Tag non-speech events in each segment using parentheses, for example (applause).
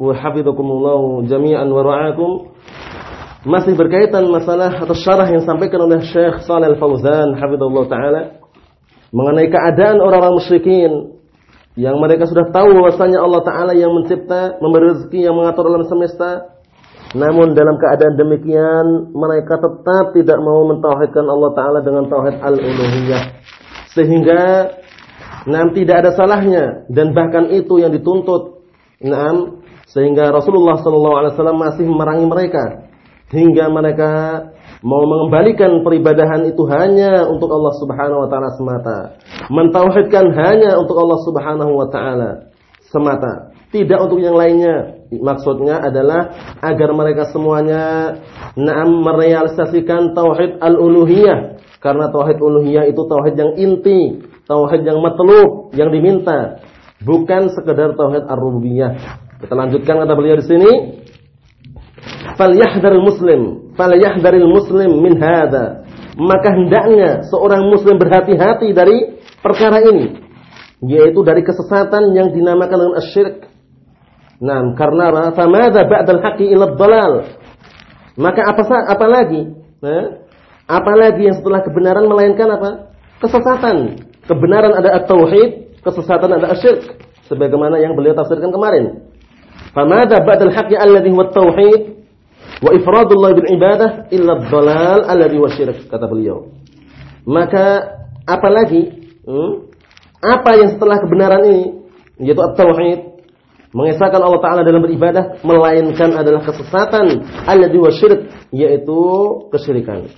wa jami'an wa masih berkaitan masalah atau syarah yang disampaikan oleh Syekh Shalal Fauzan hafizallahu taala mengenai keadaan orang-orang musyrikin yang mereka sudah tahu bahwasanya Allah taala yang mencipta, memberi rezeki, yang mengatur alam semesta. Namun dalam keadaan demikian mereka tetap tidak mau mentauhidkan Allah taala dengan tauhid al-uluhiyah. Sehingga nanti tidak ada salahnya dan bahkan itu yang dituntut. Naam sehingga Rasulullah SAW masih memerangi mereka hingga mereka mau mengembalikan peribadahan itu hanya untuk Allah Subhanahu wa taala semata. Mentauhidkan hanya untuk Allah Subhanahu wa taala semata, tidak untuk yang lainnya. Maksudnya adalah agar mereka semuanya na'am merealisasikan tauhid al-uluhiyah. Karena tauhid uluhiyah itu tauhid yang inti, tauhid yang matlub, yang diminta, bukan sekedar tauhid ar-rububiyah. Kita lanjutkan kata beliau di sini. Falyahdharil muslim, falyahdharil muslim min hadza. Maka hendaknya seorang muslim berhati-hati dari perkara ini, yaitu dari kesesatan yang dinamakan dengan asyirk. Nah, karena? Famadza ba'dal haqqi ila dhalal. Maka apa apa lagi? Nah, apa lagi yang setelah kebenaran melainkan apa? Kesesatan. Kebenaran ada at-tauhid, kesesatan ada asyirk. Sebagaimana yang beliau tafsirkan kemarin. Famada ba'dal haqqi alladhi huwa tauhid wa ifradullah bil ibadah illa dhalal alladhi huwa syirik kata beliau. Maka apalagi hmm, apa yang setelah kebenaran ini yaitu at-tauhid mengesahkan Allah taala dalam beribadah melainkan adalah kesesatan alladhi huwa syirik yaitu kesyirikan.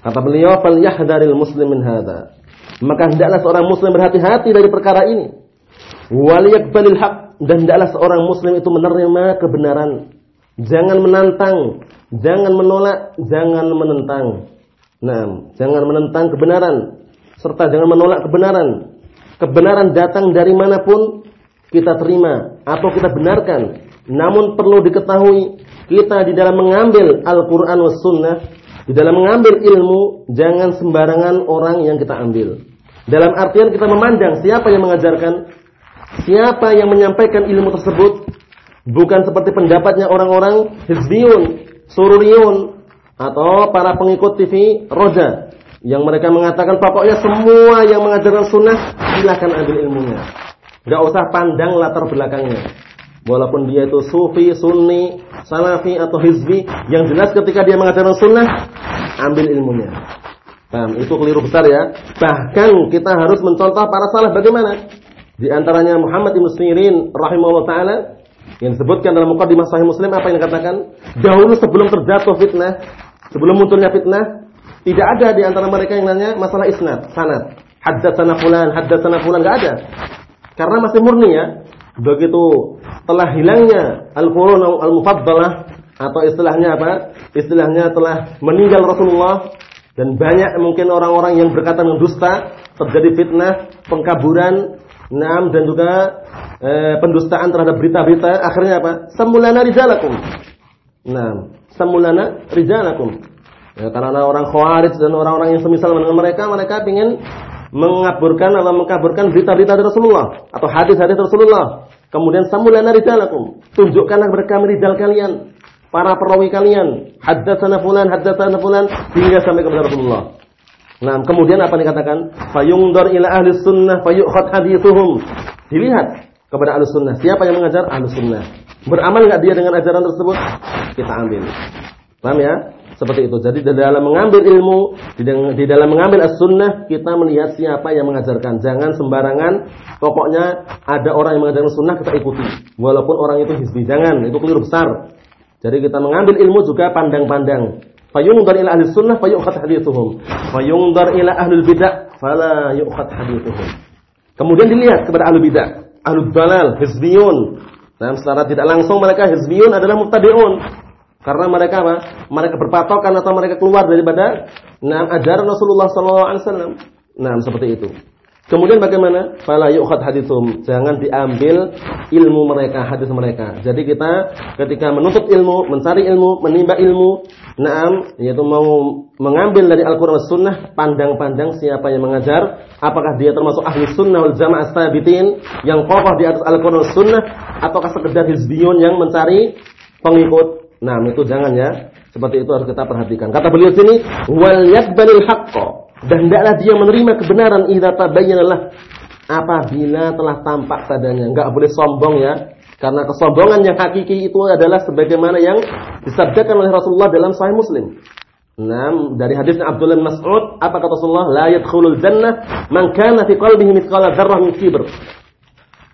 Kata beliau fal yahdharil muslim min hadza. Maka hendaklah seorang muslim berhati-hati dari perkara ini. Wal yaqbalil haqq dan hendaklah seorang muslim itu menerima kebenaran. Jangan menantang, jangan menolak, jangan menentang. Nah, jangan menentang kebenaran serta jangan menolak kebenaran. Kebenaran datang dari mana pun kita terima atau kita benarkan. Namun perlu diketahui kita di dalam mengambil Al-Qur'an was sunnah, di dalam mengambil ilmu jangan sembarangan orang yang kita ambil. Dalam artian kita memandang siapa yang mengajarkan, Siapa yang menyampaikan ilmu tersebut bukan seperti pendapatnya orang-orang hizbiyun, sururiyun atau para pengikut TV roja yang mereka mengatakan pokoknya semua yang mengajarkan sunnah silahkan ambil ilmunya. Gak usah pandang latar belakangnya. Walaupun dia itu sufi, sunni, salafi atau hizbi, yang jelas ketika dia mengajarkan sunnah, ambil ilmunya. Paham? Itu keliru besar ya. Bahkan kita harus mencontoh para salaf bagaimana? Di antaranya Muhammad bin Sirin rahimahullah taala yang disebutkan dalam mukadimah sahih Muslim apa yang dikatakan? Dahulu sebelum terjatuh fitnah, sebelum munculnya fitnah, tidak ada di antara mereka yang nanya masalah isnad, sanad. Haddatsana fulan, haddatsana fulan enggak ada. Karena masih murni ya. Begitu telah hilangnya al-qurun al-mufaddalah atau istilahnya apa? Istilahnya telah meninggal Rasulullah dan banyak mungkin orang-orang yang berkata dusta, terjadi fitnah, pengkaburan, Naam dan juga e, pendustaan terhadap berita-berita akhirnya apa? Semulana rijalakum. Nah, semulana rijalakum. Ya, karena orang khawarij dan orang-orang yang semisal dengan mereka, mereka ingin mengaburkan atau mengkaburkan berita-berita dari Rasulullah atau hadis-hadis Rasulullah. Kemudian samulana rijalakum. Tunjukkanlah mereka rijal kalian, para perawi kalian. Haddatsana fulan, haddatsana fulan hingga sampai kepada Rasulullah. Nah, kemudian apa dikatakan? Fayungdar ila ahli sunnah fayukhad hadithuhum. Dilihat kepada ahli sunnah. Siapa yang mengajar? Ahli sunnah. Beramal nggak dia dengan ajaran tersebut? Kita ambil. Paham ya? Seperti itu. Jadi di dalam mengambil ilmu, di dalam mengambil as-sunnah, kita melihat siapa yang mengajarkan. Jangan sembarangan. Pokoknya ada orang yang mengajarkan sunnah, kita ikuti. Walaupun orang itu hizbi. Jangan. Itu keliru besar. Jadi kita mengambil ilmu juga pandang-pandang. Fayungdar ila ahli sunnah fayu'khad hadithuhum. Fayungdar ila ahli bidah fala yu'khad hadithuhum. Kemudian dilihat kepada ahli bidah, ahli dalal, hizbiyun, Nah, secara tidak langsung mereka hizbiyun adalah mubtadi'un. Karena mereka apa? Mereka berpatokan atau mereka keluar daripada nah, ajaran Rasulullah SAW. Nah, seperti itu. Kemudian bagaimana? Fala yu'khad hadithum. Jangan diambil ilmu mereka, hadis mereka. Jadi kita ketika menuntut ilmu, mencari ilmu, menimba ilmu, naam, yaitu mau mengambil dari Al-Qur'an Sunnah, pandang-pandang siapa yang mengajar, apakah dia termasuk ahli sunnah wal jamaah sabitin yang kokoh di atas Al-Qur'an Sunnah ataukah sekedar hizbiyun yang mencari pengikut. Nah, itu jangan ya. Seperti itu harus kita perhatikan. Kata beliau sini, wal yaqbalil haqqo dan tidaklah dia menerima kebenaran idza tabayyana apabila telah tampak padanya. Enggak boleh sombong ya. Karena kesombongan yang hakiki itu adalah sebagaimana yang disabdakan oleh Rasulullah dalam Sahih Muslim. Nah, dari hadisnya Abdullah bin Mas'ud, apa kata Rasulullah? La yadkhulul jannah man kana fi qalbihi mithqala dzarrah min kibr.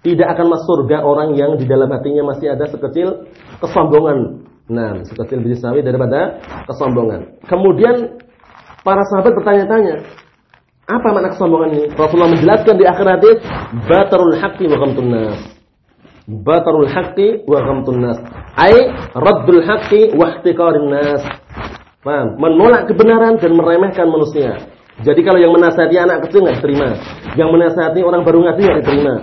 Tidak akan masuk surga orang yang di dalam hatinya masih ada sekecil kesombongan. Nah, sekecil biji sawi daripada kesombongan. Kemudian Para sahabat bertanya-tanya, apa makna kesombongan ini? Rasulullah menjelaskan di akhir hadis, batarul haqqi wa ghamtun nas. Batarul haqqi wa ghamtun nas. Ai raddul haqqi wa ihtiqarin nas. Paham? Menolak kebenaran dan meremehkan manusia. Jadi kalau yang menasihati anak kecil nggak diterima, yang menasihati orang baru ngaji nggak diterima.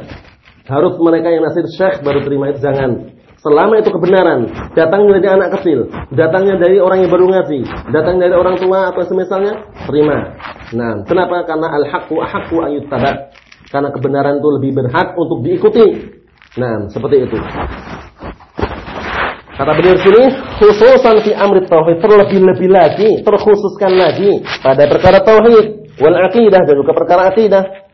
Harus mereka yang nasihat syekh baru terima itu jangan. Selama itu kebenaran, datangnya dari anak kecil, datangnya dari orang yang baru ngaji, datang dari orang tua atau semisalnya, terima. Nah, kenapa? Karena al-haqqu ahaqqu ayyuttabak. Karena kebenaran itu lebih berhak untuk diikuti. Nah, seperti itu. Kata beliau sini, khususan fi amri tauhid, terlebih-lebih lagi, terkhususkan lagi pada perkara tauhid wal aqidah dan juga perkara aqidah.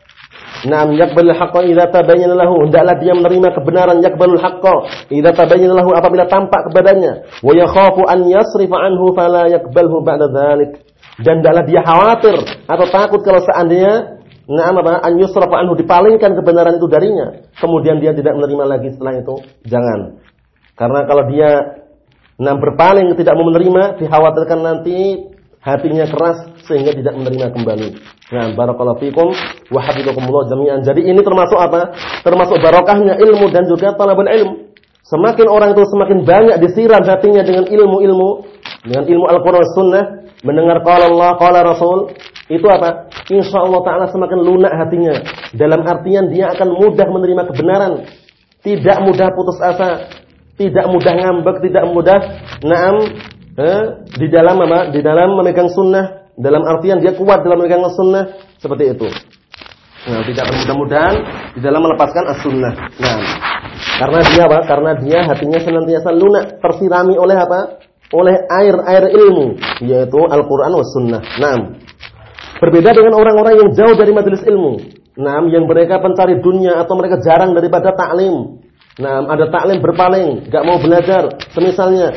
Naam yakbalul haqqa idza tabayyana lahu. Hendaklah dia menerima kebenaran yakbalul haqqa idza tabayyana lahu apabila tampak kepadanya. Wa yakhafu an yasrifa anhu fala yakbalhu ba'da dzalik. Dan hendaklah dia khawatir atau takut kalau seandainya Naam apa? An yusrafa anhu dipalingkan kebenaran itu darinya. Kemudian dia tidak menerima lagi setelah itu. Jangan. Karena kalau dia nah berpaling tidak mau menerima, dikhawatirkan nanti hatinya keras sehingga tidak menerima kembali. Nah, barakallahu fikum wa hafizakumullah jami'an. Jadi ini termasuk apa? Termasuk barokahnya ilmu dan juga talabul ilm. Semakin orang itu semakin banyak disiram hatinya dengan ilmu-ilmu, dengan ilmu Al-Qur'an Sunnah, mendengar qala Allah, qala Rasul, itu apa? Insya Allah Ta'ala semakin lunak hatinya. Dalam artian dia akan mudah menerima kebenaran. Tidak mudah putus asa. Tidak mudah ngambek. Tidak mudah naam eh, di dalam apa? Di dalam memegang sunnah, dalam artian dia kuat dalam memegang sunnah seperti itu. Nah, tidak mudah-mudahan di dalam melepaskan as-sunnah. Nah, karena dia apa? Karena dia hatinya senantiasa lunak, tersirami oleh apa? Oleh air-air ilmu, yaitu Al-Qur'an was sunnah. Nah, berbeda dengan orang-orang yang jauh dari majelis ilmu. Nah, yang mereka pencari dunia atau mereka jarang daripada taklim. Nah, ada taklim berpaling, gak mau belajar. Semisalnya,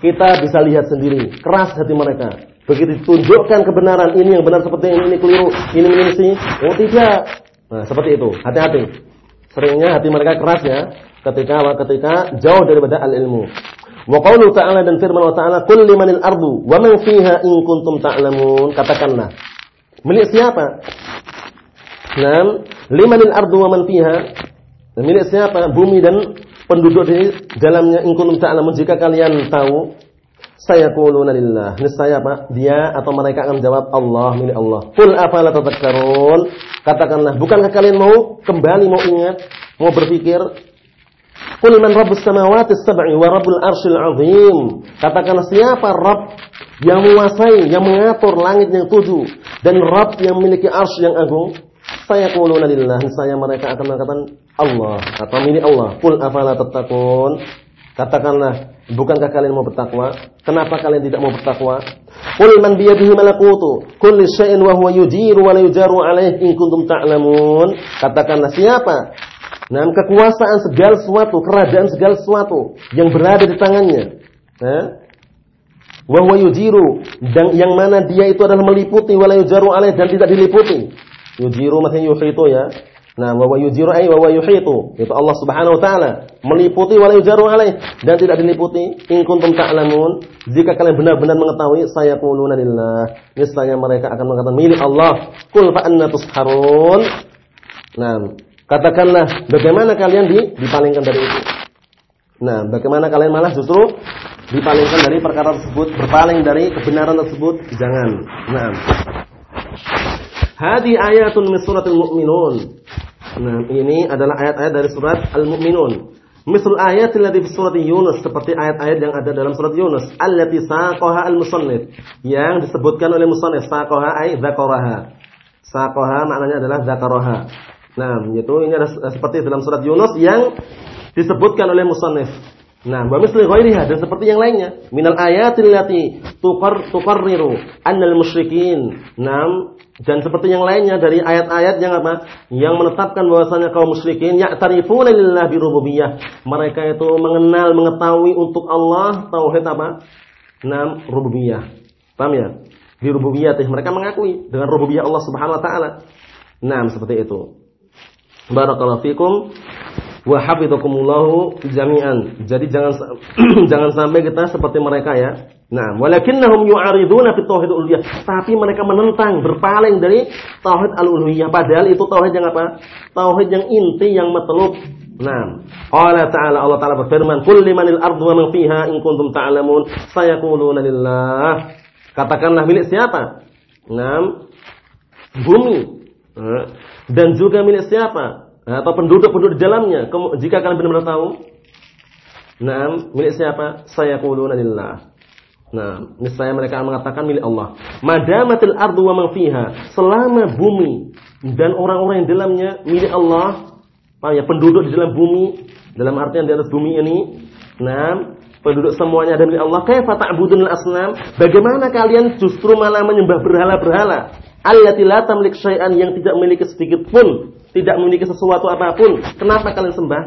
kita bisa lihat sendiri, keras hati mereka. Begitu ditunjukkan kebenaran, ini yang benar seperti ini, ini keliru, ini ini sih. Oh tidak. Nah, seperti itu. Hati-hati. Seringnya hati mereka keras ya ketika ketika jauh daripada al-ilmu. Wa qawlu ta'ala dan firman Allah Ta'ala, "Qul limanil ardu wa man fiha in kuntum ta'lamun." Katakanlah, milik siapa? Nam, limanil ardu wa man fiha? Milik siapa? Bumi dan penduduk di dalamnya in kuntum ta'lamun jika kalian tahu saya quluna lillah. Niscaya apa? Dia atau mereka akan menjawab Allah milik Allah. Qul afala tadhakkarun? Katakanlah bukankah kalian mau kembali mau ingat mau berpikir qul man rabbus samawati sab'i wa rabbul arsyil azim? Katakanlah siapa rabb yang menguasai yang mengatur langit yang tujuh dan rabb yang memiliki arsy yang agung? Saya quluna lillah. Saya mereka akan mengatakan Allah atau milik Allah. Qul afala tattaqun? Katakanlah, bukankah kalian mau bertakwa? Kenapa kalian tidak mau bertakwa? Qul man biyadihi malakutu kulli syai'in wa huwa yujiru wa la alaihi in kuntum ta'lamun. Katakanlah siapa? Nah, kekuasaan segala sesuatu, kerajaan segala sesuatu yang berada di tangannya. Eh? Wa huwa yujiru dan yang mana dia itu adalah meliputi wa la alaihi dan tidak diliputi. Yujiru maksudnya yuhitu ya. Nah, wa yujiru ay wa yuhitu. Itu Allah Subhanahu wa taala meliputi wa yujaru alaih dan tidak diliputi. In kuntum ta'lamun, jika kalian benar-benar mengetahui saya quluna lillah. Niscaya mereka akan mengatakan milik Allah. Qul fa anna tusharun. Nah, katakanlah bagaimana kalian di, dipalingkan dari itu? Nah, bagaimana kalian malah justru dipalingkan dari perkara tersebut, berpaling dari kebenaran tersebut? Jangan. Nah. Hadi ayatun min suratul mu'minun. Nah, ini adalah ayat-ayat dari surat Al-Mu'minun. Misal ayat allati fi surat Yunus seperti ayat-ayat yang ada dalam surat Yunus allati saqaha al-musannif yang disebutkan oleh musannif saqaha ay dzakaraha. Saqaha maknanya adalah dzakaraha. Nah, itu ini ada seperti dalam surat Yunus yang disebutkan oleh musannif. Nah, wa misli ghairiha dan seperti yang lainnya. Minal ayatil lati tuqar tuqarriru annal musyrikin. Nam dan seperti yang lainnya dari ayat-ayat yang apa? Yang menetapkan bahwasanya kaum musyrikin ya'tarifuna lillahi birububiyyah. Mereka itu mengenal, mengetahui untuk Allah tauhid apa? Nam rububiyah. Paham ya? Di rububiyah mereka mengakui dengan rububiyah Allah Subhanahu wa taala. Nah, seperti itu. Barakallahu fikum wa hafizakumullahu jami'an. Jadi jangan (clears throat) jangan sampai kita seperti mereka ya. Nah, walakinnahum yu'ariduna fi tauhid uluhiyah. Tapi mereka menentang, berpaling dari tauhid al-uluhiyah. Padahal itu tauhid yang apa? Tauhid yang inti, yang matlub. Nah, Allah Ta'ala Allah Ta'ala berfirman, "Qul limanil ardu wa man fiha in kuntum ta'lamun." Sayaquluna lillah. Katakanlah milik siapa? Nah, bumi. Nah, dan juga milik siapa? Atau penduduk-penduduk di dalamnya. Jika kalian benar-benar tahu. Nah milik siapa? Saya quluna lillah. Nah niscaya mereka mengatakan milik Allah. Madamatil ardu wa man fiha. Selama bumi dan orang-orang yang dalamnya milik Allah ya penduduk di dalam bumi dalam artian di atas bumi ini nah penduduk semuanya ada milik Allah. Kaifa ta'budunil asnam? Bagaimana kalian justru malah menyembah berhala-berhala? Allati la tamlik syai'an yang tidak memiliki sedikit pun tidak memiliki sesuatu apa pun, kenapa kalian sembah?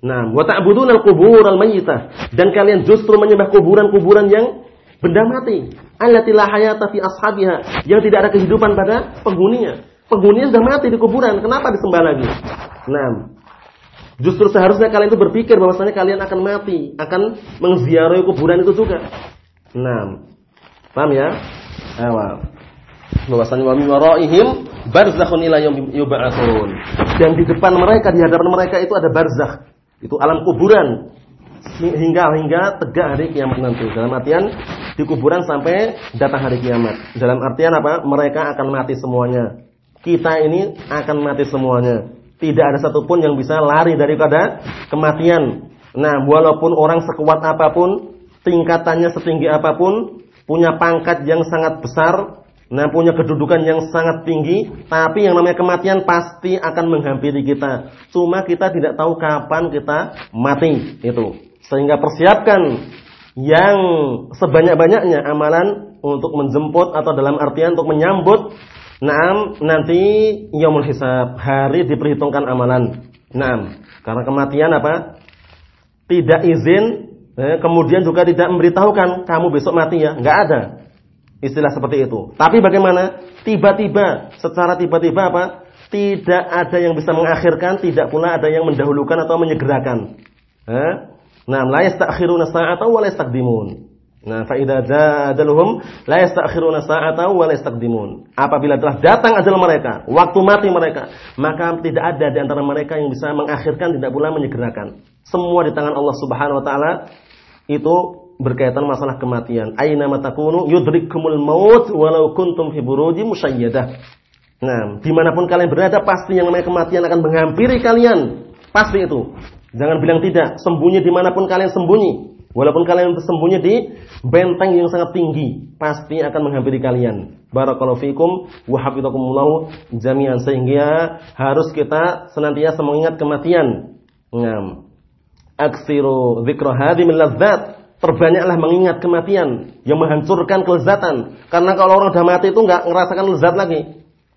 Nah, wa ta'budunal qubur al-mayyitah dan kalian justru menyembah kuburan-kuburan yang benda mati. Allati la hayata fi ashabiha, yang tidak ada kehidupan pada penghuninya. Penghuninya sudah mati di kuburan, kenapa disembah lagi? Nah, justru seharusnya kalian itu berpikir bahwasanya kalian akan mati, akan mengziarahi kuburan itu juga. Nah, paham ya? Awal bahwasanya wa min waraihim barzakhun ila yub'atsun. Dan di depan mereka, di hadapan mereka itu ada barzakh. Itu alam kuburan hingga hingga tegak hari kiamat nanti. Dalam artian di kuburan sampai datang hari kiamat. Dalam artian apa? Mereka akan mati semuanya. Kita ini akan mati semuanya. Tidak ada satupun yang bisa lari daripada kematian. Nah, walaupun orang sekuat apa pun, tingkatannya setinggi apa pun, punya pangkat yang sangat besar, Nah punya kedudukan yang sangat tinggi, tapi yang namanya kematian pasti akan menghampiri kita. Cuma kita tidak tahu kapan kita mati itu. Sehingga persiapkan yang sebanyak-banyaknya amalan untuk menjemput atau dalam artian untuk menyambut Naam nanti yaumul hisab, hari diperhitungkan amalan. Naam, karena kematian apa? Tidak izin, eh, kemudian juga tidak memberitahukan kamu besok mati ya, nggak ada. Istilah seperti itu. Tapi bagaimana? Tiba-tiba, secara tiba-tiba apa? Tidak ada yang bisa mengakhirkan, tidak pula ada yang mendahulukan atau menyegerakan. Eh? Nah, la yastakhiruna sa'ata wa la yastaqdimun. Nah, fa idza jadaluhum la yastakhiruna sa'ata wa la yastaqdimun. Apabila telah datang ajal mereka, waktu mati mereka, maka tidak ada di antara mereka yang bisa mengakhirkan tidak pula menyegerakan. Semua di tangan Allah Subhanahu wa taala itu berkaitan masalah kematian. Aina matakunu yudrikumul maut walau kuntum fi burujin musyayyadah. Nah, di mana pun kalian berada pasti yang namanya kematian akan menghampiri kalian. Pasti itu. Jangan bilang tidak. Sembunyi di mana pun kalian sembunyi. Walaupun kalian bersembunyi di benteng yang sangat tinggi, pasti akan menghampiri kalian. Barakallahu fikum wa hafizakumullah jami'an sehingga harus kita senantiasa mengingat kematian. Ngam. Aksiru dzikra hadhimil ladzat Perbanyaklah mengingat kematian yang menghancurkan kelezatan. Karena kalau orang sudah mati itu nggak ngerasakan lezat lagi.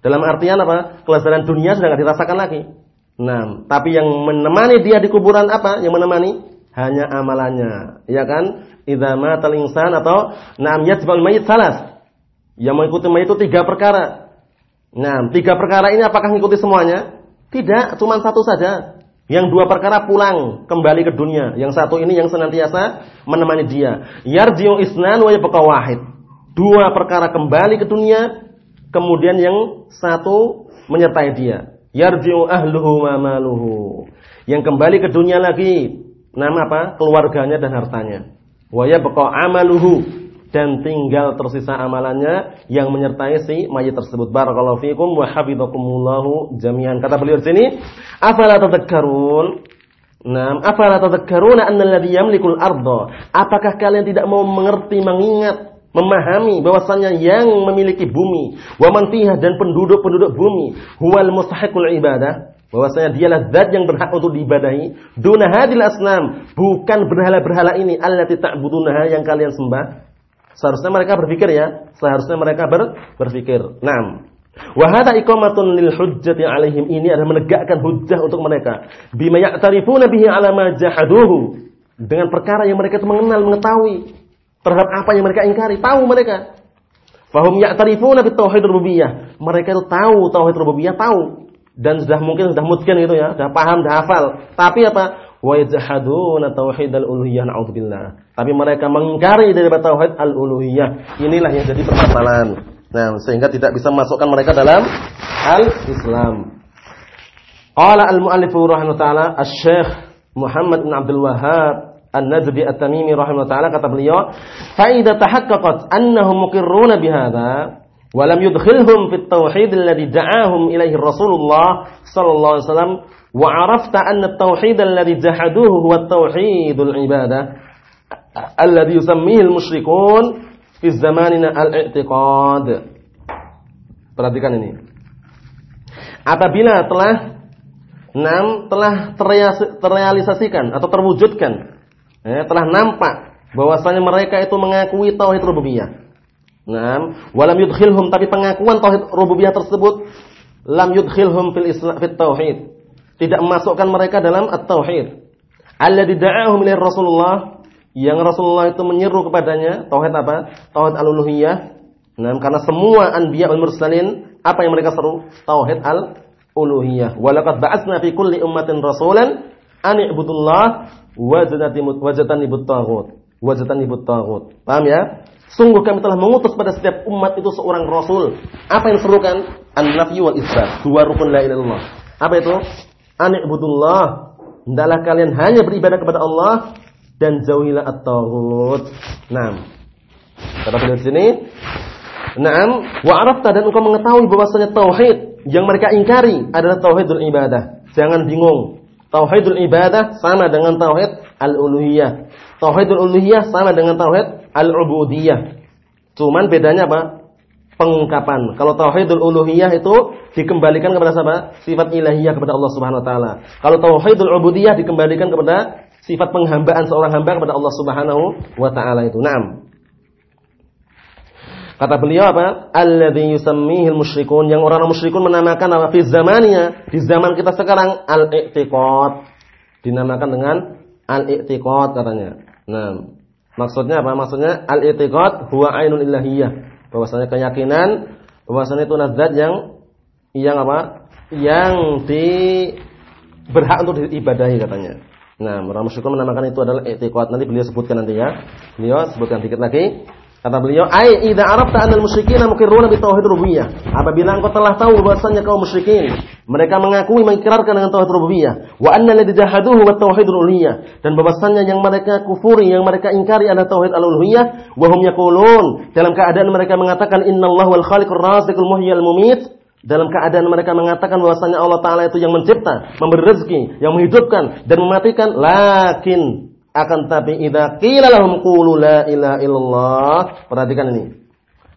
Dalam artian apa? Kelezatan dunia sudah nggak dirasakan lagi. Nah, tapi yang menemani dia di kuburan apa? Yang menemani hanya amalannya, ya kan? Idza matal insan atau na'am yatbal mayit salas. Yang mengikuti mayit itu tiga perkara. Nah, tiga perkara ini apakah mengikuti semuanya? Tidak, cuma satu saja. Yang dua perkara pulang kembali ke dunia. Yang satu ini yang senantiasa menemani dia. Yarji'u isnan wa yabqa wahid. Dua perkara kembali ke dunia, kemudian yang satu menyertai dia. Yarji'u ahluhu wa maluhu. Yang kembali ke dunia lagi, nama apa? keluarganya dan hartanya. Wa yabqa amaluhu dan tinggal tersisa amalannya yang menyertai si mayit tersebut. Barakallahu fiikum wa hafizakumullahu jami'an. Kata beliau di sini, afala tadhakkarun? Naam, afala tadhakkaruna anna alladhi yamlikul arda? Apakah kalian tidak mau mengerti, mengingat memahami bahwasannya yang memiliki bumi, wa man fiha dan penduduk-penduduk bumi, huwal mustahiqul ibadah, bahwasanya dialah zat yang berhak untuk diibadahi, duna hadil asnam, bukan berhala-berhala ini allati ta'budunaha yang kalian sembah. Seharusnya mereka berpikir ya, seharusnya mereka ber, berpikir. Naam. Wa hadha iqamatun lil hujjati alaihim ini adalah menegakkan hujjah untuk mereka bima ya'tarifuna bihi ala ma jahaduhu dengan perkara yang mereka itu mengenal mengetahui terhadap apa yang mereka ingkari. Tahu mereka. Fahum ya'tarifuna bit tauhid rububiyah. Mereka itu tahu tauhid rububiyah, tahu. Dan sudah mungkin sudah mutkin gitu ya, sudah paham, sudah hafal. Tapi apa? Wa yajhaduna tauhid al-uluhiyah na'udzubillah. Tapi mereka mengingkari dari tauhid al-uluhiyah. Inilah yang jadi permasalahan. Nah, sehingga tidak bisa masukkan mereka dalam al-Islam. Qala al-mu'allif rahimahullah taala Asy-Syaikh Muhammad bin Abdul Wahhab An-Najdi At-Tamimi rahimahullah taala kata beliau, "Fa idza tahaqqaqat annahum muqirruna bihadza wa lam yudkhilhum fit tauhid alladhi da'ahum ilaihi Rasulullah sallallahu alaihi wasallam wa 'arafta anna at-tauhid alladhi jahaduhu huwa at-tauhidul ibadah alladhi yusammihi al-musyrikun fi zamanina al-i'tiqad." Perhatikan ini. Apabila telah enam telah terrealisasikan atau terwujudkan eh, telah nampak bahwasanya mereka itu mengakui tauhid rububiyah. Naam, walam yudkhilhum tapi pengakuan tauhid rububiyah tersebut lam yudkhilhum fil islam fit tauhid. Tidak memasukkan mereka dalam at-tauhid. Alladzi da'ahum ila Rasulullah yang Rasulullah itu menyeru kepadanya tauhid apa? Tauhid al-uluhiyah. Nah, karena semua anbiya wal mursalin apa yang mereka seru? Tauhid al-uluhiyah. Walaqad ba'atsna fi kulli ummatin rasulan an i'budullah wajatani taghut. Wajatani taghut. Paham ya? Sungguh kami telah mengutus pada setiap umat itu seorang rasul. Apa yang serukan? An-nafyu wal isbat. Dua rukun la ilaha. Apa itu? Ani'budullah. Hendaklah kalian hanya beribadah kepada Allah dan jauhilah at-taghut. Naam. Kata beliau di sini, Naam, wa arafta dan engkau mengetahui bahwasanya tauhid yang mereka ingkari adalah tauhidul ibadah. Jangan bingung. Tauhidul ibadah sama dengan tauhid al-uluhiyah. Tauhidul uluhiyah sama dengan tauhid al-ubudiyah. Cuman bedanya apa? Pengungkapan. Kalau tauhidul uluhiyah itu dikembalikan kepada siapa? Sifat ilahiyah kepada Allah Subhanahu wa taala. Kalau tauhidul ubudiyah dikembalikan kepada sifat penghambaan seorang hamba kepada Allah Subhanahu wa taala itu. Naam. Kata beliau apa? Alladzi yusammihil musyrikun yang orang-orang musyrikun menamakan apa? Fi zamannya, di zaman kita sekarang al-i'tiqad. Dinamakan dengan al-i'tiqad katanya. Nah, maksudnya apa? Maksudnya al-i'tiqad huwa ainul ilahiyah. Bahwasanya keyakinan bahwasanya itu nazat yang yang apa? Yang di berhak untuk diibadahi katanya. Nah, orang musyrikun menamakan itu adalah i'tiqad. Nanti beliau sebutkan nanti ya. Beliau sebutkan dikit lagi. Kata beliau, "Ai idza arafta anal musyrikina muqirruna bi tauhid rububiyah." Apabila engkau telah tahu bahwasanya kaum musyrikin? Mereka mengakui mengikrarkan dengan tauhid rububiyah, wa anna alladzi jahaduhu wa tauhid uluhiyah dan bahwasanya yang mereka kufuri, yang mereka ingkari adalah tauhid al-uluhiyah, wa hum yaqulun. Dalam keadaan mereka mengatakan innallaha wal khaliqur raziqul muhyil mumit. Dalam keadaan mereka mengatakan bahwasanya Allah taala itu yang mencipta, memberi rezeki, yang menghidupkan dan mematikan, lakin akan tapi idza qila lahum qulu la ilaha illallah, perhatikan ini.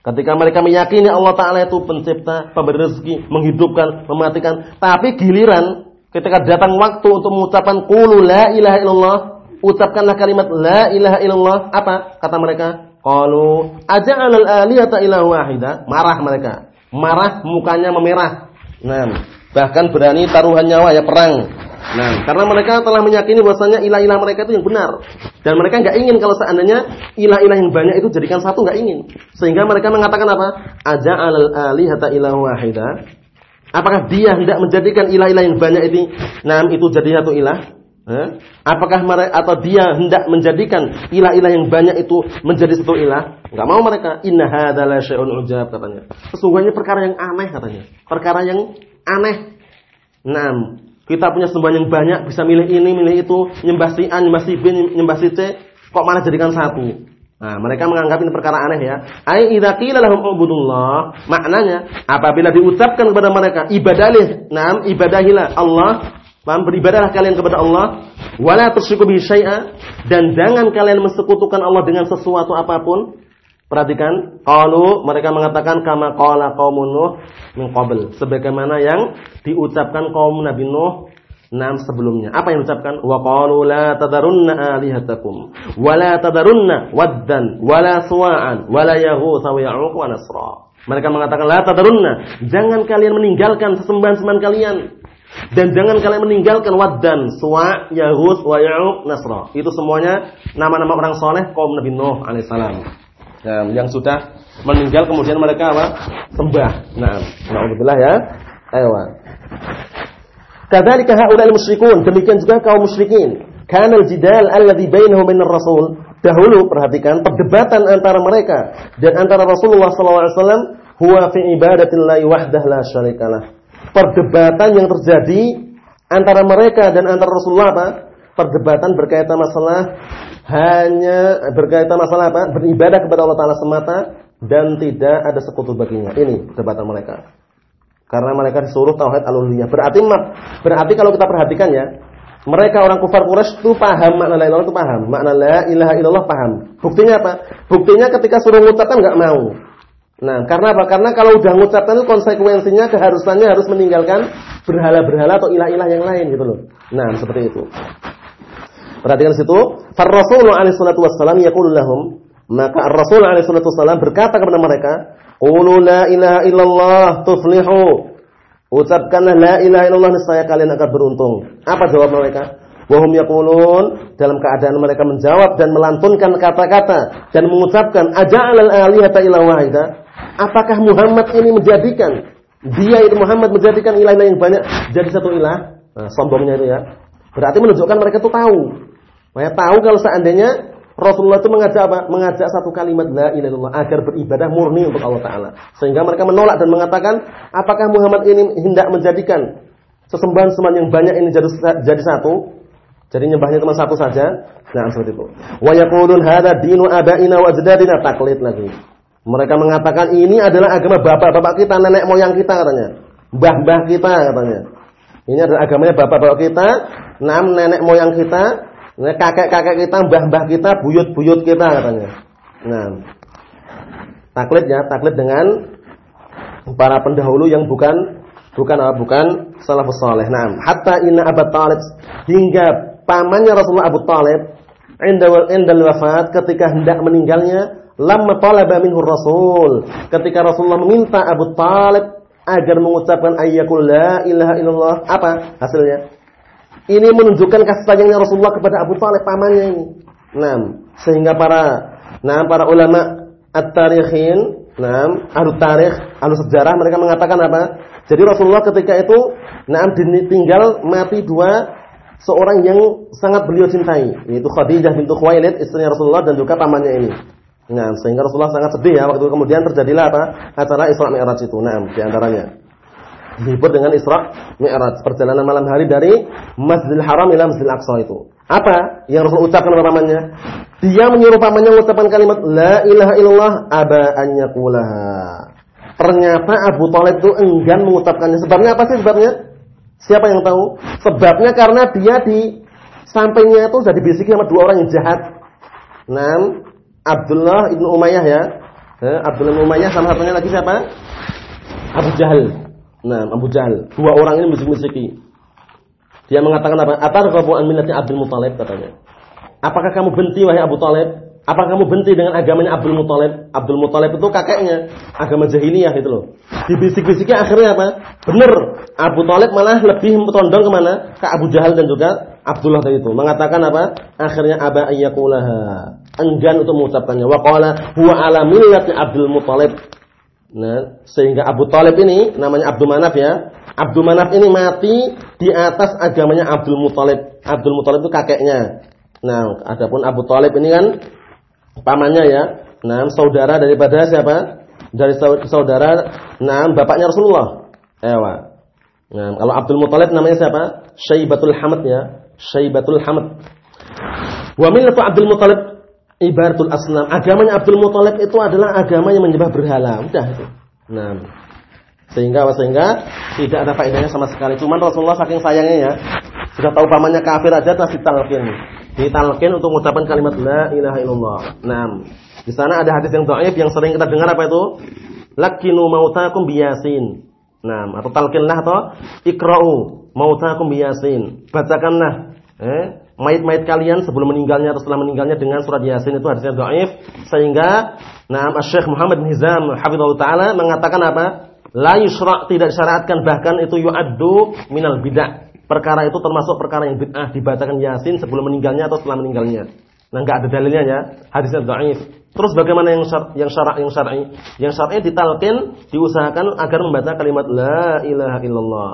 Ketika mereka meyakini Allah taala itu pencipta, pemberi rezeki, menghidupkan, mematikan, tapi giliran ketika datang waktu untuk mengucapkan qulu la ilaha illallah, ucapkanlah kalimat la ilaha illallah, apa kata mereka? Qalu aja'alal alihata ilahu wahida, marah mereka. Marah mukanya memerah. Nah, bahkan berani taruhan nyawa ya perang Nah, karena mereka telah meyakini bahwasanya ilah-ilah mereka itu yang benar. Dan mereka nggak ingin kalau seandainya ilah-ilah yang banyak itu jadikan satu nggak ingin. Sehingga mereka mengatakan apa? Aja alal alihata ilahu wahida. Apakah dia hendak menjadikan ilah-ilah yang banyak ini, nah itu jadi satu ilah? Eh? Apakah mereka atau dia hendak menjadikan ilah-ilah yang banyak itu menjadi satu ilah? Enggak mau mereka. Inna hadzal syai'un ujab katanya. Sesungguhnya perkara yang aneh katanya. Perkara yang aneh. Nah, Kita punya sembahan yang banyak, bisa milih ini, milih itu, nyembah si A, nyembah si B, nyembah si C, kok malah jadikan satu. Nah, mereka menganggap ini perkara aneh ya. Ai idza qila lahum ubudullah, maknanya apabila diucapkan kepada mereka ibadalih, nam ibadahilah Allah, paham beribadahlah kalian kepada Allah, wala dan jangan kalian mensekutukan Allah dengan sesuatu apa pun. Perhatikan, qalu mereka mengatakan kama qala qaumun Nuh min sebagaimana yang diucapkan kaum Nabi Nuh Nam sebelumnya. Apa yang diucapkan? Wa qalu la tadarunna alihatakum wa la tadarunna waddan wa la suwa'an wa la yaghutsa wa ya'uq wa nasra. Mereka mengatakan la tadarunna, jangan kalian meninggalkan sesembahan-sembahan kalian. Dan jangan kalian meninggalkan waddan, suwa, yaghus, wa ya'uq, nasra. Itu semuanya nama-nama orang soleh kaum Nabi Nuh alaihissalam. Nah, yang sudah meninggal kemudian mereka apa? Sembah. Nah, alhamdulillah ya. Ayo. Kadzalika haulal musyrikun, demikian juga kaum musyrikin. Kanal jidal alladhi bainahu minar rasul. Dahulu perhatikan perdebatan antara mereka dan antara Rasulullah SAW huwa fi ibadatillahi wahdah la syarikalah. Perdebatan yang terjadi antara mereka dan antara Rasulullah apa? Perdebatan berkaitan masalah hanya berkaitan masalah apa? Beribadah kepada Allah Taala semata dan tidak ada sekutu baginya. Ini perdebatan mereka. Karena mereka disuruh tauhid al-uluhiyah. Berarti berarti kalau kita perhatikan ya, mereka orang kufar Quraisy itu paham makna la ilaha itu paham. Makna la ilaha illallah paham. Buktinya apa? Buktinya ketika suruh mengucapkan enggak mau. Nah, karena apa? Karena kalau udah mengucapkan itu konsekuensinya keharusannya harus meninggalkan berhala-berhala atau ilah-ilah yang lain gitu loh. Nah, seperti itu. Perhatikan situ, far alaihi salatu wassalam yaqulu lahum, maka Rasul alaihi salatu wassalam berkata kepada mereka, Qulu la ilaha illallah tuflihu. Ucapkanlah la ilaha illallah niscaya kalian akan beruntung. Apa jawab mereka? Wahum yaqulun dalam keadaan mereka menjawab dan melantunkan kata-kata dan mengucapkan aja'al al-alihata ila wahida. Apakah Muhammad ini menjadikan dia itu Muhammad menjadikan ilah yang banyak jadi satu ilah? Nah, sombongnya itu ya. Berarti menunjukkan mereka itu tahu. Mereka tahu kalau seandainya Rasulullah itu mengajak apa? Mengajak satu kalimat la ilaha agar beribadah murni untuk Allah taala. Sehingga mereka menolak dan mengatakan, apakah Muhammad ini hendak menjadikan sesembahan-sembahan yang banyak ini jadi jadi satu? Jadi nyembahnya cuma satu saja. Nah, seperti itu. Wa yaqulun hadza dinu abaina wa ajdadina taklid lagi. Mereka mengatakan ini adalah agama bapak-bapak kita, nenek moyang kita katanya. Mbah-mbah kita katanya. Ini adalah agamanya bapak-bapak kita, enam nenek moyang kita, Nah, kakek-kakek kita, mbah-mbah kita, buyut-buyut kita katanya. Nah, taklid ya, taklid dengan para pendahulu yang bukan bukan apa? Bukan salafus saleh. Nah, hatta inna Abu Talib hingga pamannya Rasulullah Abu Talib indal indal wafat ketika hendak meninggalnya lamma talaba minhu Rasul ketika Rasulullah meminta Abu Talib agar mengucapkan ayyakul la ilaha illallah apa hasilnya ini menunjukkan kasih sayangnya Rasulullah kepada Abu Talib pamannya ini. Nah, sehingga para nah para ulama at-tarikhin, nah, ahli tarikh, ahli sejarah mereka mengatakan apa? Jadi Rasulullah ketika itu nah ditinggal mati dua seorang yang sangat beliau cintai, yaitu Khadijah bintu Khuwailid, istrinya Rasulullah dan juga pamannya ini. Nah, sehingga Rasulullah sangat sedih ya waktu itu kemudian terjadilah apa? Acara Isra Mi'raj itu. Nah, di antaranya dihibur dengan Isra Mi'raj, perjalanan malam hari dari Masjidil Haram ila Masjidil Aqsa itu. Apa yang Rasul ucapkan kepada pamannya? Dia menyuruh pamannya mengucapkan kalimat la ilaha illallah aba an. Ternyata Abu Thalib itu enggan mengucapkannya. Sebabnya apa sih sebabnya? Siapa yang tahu? Sebabnya karena dia di sampingnya itu sudah dibisiki sama dua orang yang jahat. Nam Abdullah ibnu Umayyah ya. Eh, Abdullah ibnu Umayyah sama satunya lagi siapa? Abu Jahal. Nah, Abu Jahal. Dua orang ini musik-musiki. Dia mengatakan apa? Atarghabu an millati Abdul Muthalib katanya. Apakah kamu benci wahai Abu Talib? Apakah kamu benci dengan agamanya Abdul Muthalib? Abdul Muthalib itu kakeknya, agama jahiliyah itu loh. Dibisik-bisiki akhirnya apa? Benar. Abu Talib malah lebih condong ke mana? Ke Abu Jahal dan juga Abdullah tadi itu. Mengatakan apa? Akhirnya aba ayyakulaha. Enggan untuk mengucapkannya. Wa qala huwa ala millati Abdul Muthalib. Nah, sehingga Abu Talib ini namanya Abdul Manaf ya. Abdul Manaf ini mati di atas agamanya Abdul Muthalib. Abdul Muthalib itu kakeknya. Nah, adapun Abu Talib ini kan pamannya ya. Nah, saudara daripada siapa? Dari saudara, nah bapaknya Rasulullah. Ewa. Nah, kalau Abdul Muthalib namanya siapa? Syaibatul Hamad ya. Syaibatul Hamad. Wa millatu Abdul Muthalib ibaratul asnam. Agamanya Abdul Muthalib itu adalah agama yang menyembah berhala. Udah itu. Nah, sehingga sehingga tidak ada faedahnya sama sekali. Cuman Rasulullah saking sayangnya ya, sudah tahu pamannya kafir aja masih talqin. Ditalqin untuk mengucapkan kalimat la ilaha illallah. Nah, di sana ada hadis yang dhaif yang sering kita dengar apa itu? Lakinu mautakum biyasin. Nah, atau talqinlah atau ikra'u mautakum biyasin. Bacakanlah eh mayit-mayit kalian sebelum meninggalnya atau setelah meninggalnya dengan surat Yasin itu hadisnya dhaif sehingga nah Syekh Muhammad bin Hizam hafizallahu taala mengatakan apa? La yusra' tidak disyariatkan bahkan itu yu'addu minal bid'ah. Perkara itu termasuk perkara yang bid'ah dibacakan Yasin sebelum meninggalnya atau setelah meninggalnya. Nah, enggak ada dalilnya ya. Hadisnya dhaif. Terus bagaimana yang syar yang syara' yang syar'i? Yang syar'i ditalqin, diusahakan agar membaca kalimat la ilaha illallah.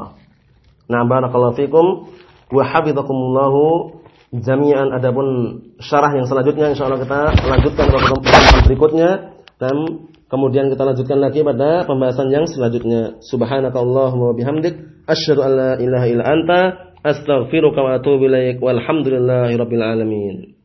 Nah, barakallahu fikum wa hafizakumullahu jami'an adapun syarah yang selanjutnya insyaallah kita lanjutkan pada berikutnya dan Kemudian kita lanjutkan lagi pada pembahasan yang selanjutnya. Subhanakallahumma wa bihamdik asyhadu an la ilaha illa anta astaghfiruka wa atubu ilaik. Walhamdulillahirabbil alamin.